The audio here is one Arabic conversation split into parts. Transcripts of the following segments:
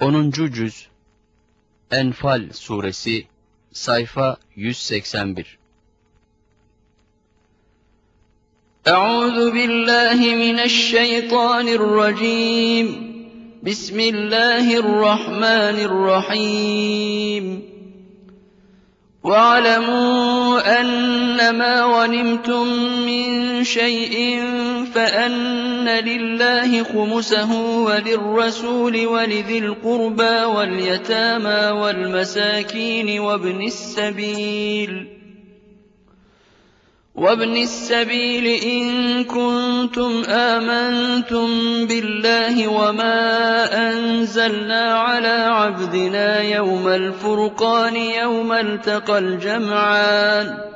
10. Cüz Enfal Suresi Sayfa 181 أعوذ بالله من الشيطان الرجيم بسم الله الرحمن الرحيم واعلموا أنما غنمتم من شيء فأن لله خمسه وللرسول ولذي القربى واليتامى والمساكين وابن السبيل وابن السبيل إن كنتم آمنتم بالله وما أنزلنا على عبدنا يوم الفرقان يوم التقى الجمعان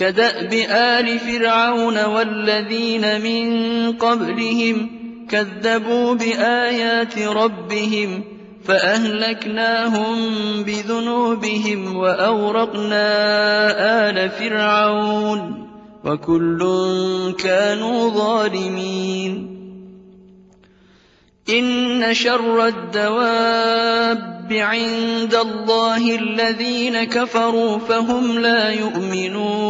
كدأب آل فرعون والذين من قبلهم كذبوا بآيات ربهم فأهلكناهم بذنوبهم وأورقنا آل فرعون وكل كانوا ظالمين. إن شر الدواب عند الله الذين كفروا فهم لا يؤمنون.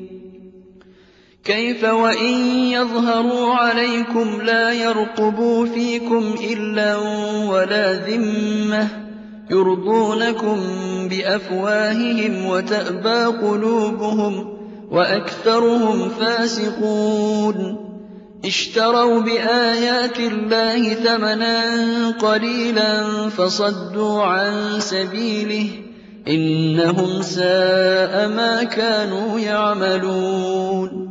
كَيْفَ وَإِن يَظْهَرُوا عَلَيْكُمْ لَا يَرْقُبُوا فِيكُمْ إِلًّا وَلَا ذِمَّةً يُرْضُونَكُم بِأَفْوَاهِهِمْ وَتَأْبَىٰ قُلُوبُهُمْ وَأَكْثَرُهُمْ فَاسِقُونَ اشْتَرَوْا بِآيَاتِ اللَّهِ ثَمَنًا قَلِيلًا فَصَدُّوا عَن سَبِيلِهِ ۚ إِنَّهُمْ سَاءَ مَا كَانُوا يَعْمَلُونَ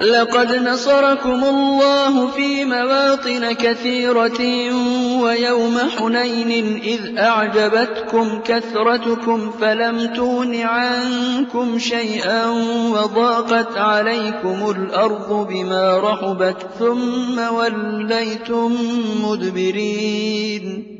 لَقَدْ نَصَرَكُمُ اللَّهُ فِي مَوَاطِنَ كَثِيرَةٍ وَيَوْمَ حُنَيْنٍ إِذْ أَعْجَبَتْكُمْ كَثْرَتُكُمْ فَلَمْ تُغْنِ عَنكُمْ شَيْئًا وَضَاقَتْ عَلَيْكُمُ الْأَرْضُ بِمَا رَحُبَتْ ثُمَّ وَلَّيْتُم مُّدْبِرِينَ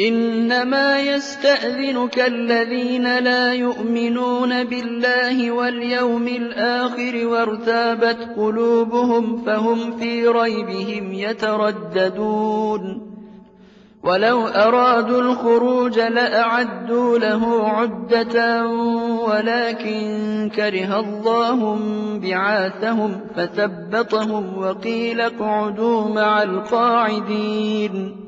إِنَّمَا يَسْتَأْذِنُكَ الَّذِينَ لَا يُؤْمِنُونَ بِاللَّهِ وَالْيَوْمِ الْآخِرِ وَارْتَابَتْ قُلُوبُهُمْ فَهُمْ فِي رَيْبِهِمْ يَتَرَدَّدُونَ. وَلَوْ أَرَادُوا الْخُرُوجَ لَأَعَدُّوا لَهُ عُدَّةً وَلَٰكِن كَرِهَ اللَّهُ انبِعَاثَهُمْ فَثَبَّطَهُمْ وَقِيلَ اقْعُدُوا مَعَ الْقَاعِدِينَ.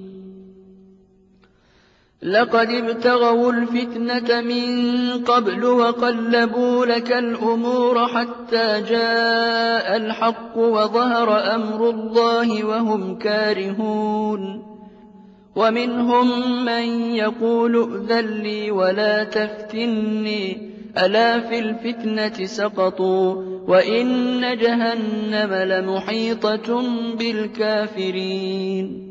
لَقَدِ ابْتَغَوُا الْفِتْنَةَ مِن قَبْلُ وَقَلَّبُوا لَكَ الْأُمُورَ حَتَّىٰ جَاءَ الْحَقُّ وَظَهَرَ أَمْرُ اللَّهِ وَهُمْ كَارِهُونَ. وَمِنْهُم مَّن يَقُولُ ائْذَن لِّي وَلَا تَفْتِنِّي ۚ. أَلَا فِي الْفِتْنَةِ سَقَطُوا وَإِنَّ جَهَنَّمَ لَمُحِيطَةٌ بِالْكَافِرِينَ.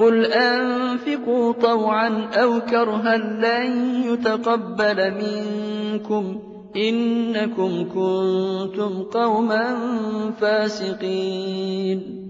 قُلْ أَنفِقُوا طَوْعًا أَوْ كَرْهًا لَّن يُتَقَبَّلَ مِنكُمْ إِنَّكُمْ كُنتُمْ قَوْمًا فَاسِقِينَ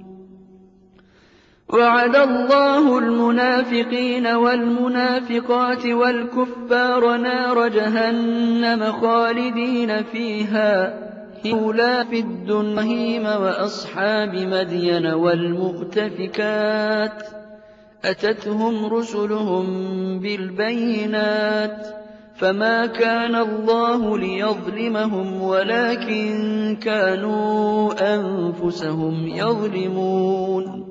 وَعَدَ اللَّهُ الْمُنَافِقِينَ وَالْمُنَافِقَاتِ وَالْكُفَّارَ نَارَ جَهَنَّمَ خَالِدِينَ فِيهَا. هُولَا فِي الدُّنْيَا وَأَصْحَابِ مَدْيَنَ وَالْمُؤْتَفِكَاتِ أَتَتْهُمْ رُسُلُهُم بِالْبَيِّنَاتِ. فَمَا كَانَ اللَّهُ لِيَظْلِمَهُمْ وَلَٰكِن كَانُوا أَنفُسَهُمْ يَظْلِمُونَ.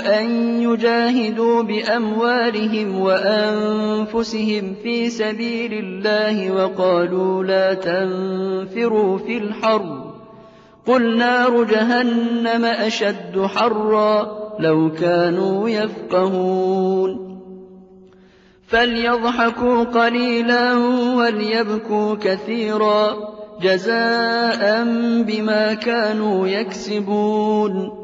أن يجاهدوا بأموالهم وأنفسهم في سبيل الله وقالوا لا تنفروا في الحر. قل نار جهنم أشد حرا لو كانوا يفقهون. فليضحكوا قليلا وليبكوا كثيرا جزاء بما كانوا يكسبون.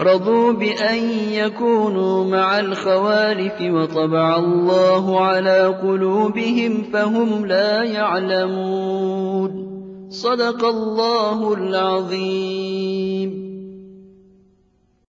رضوا بأن يكونوا مع الخوالف وطبع الله على قلوبهم فهم لا يعلمون. صدق الله العظيم.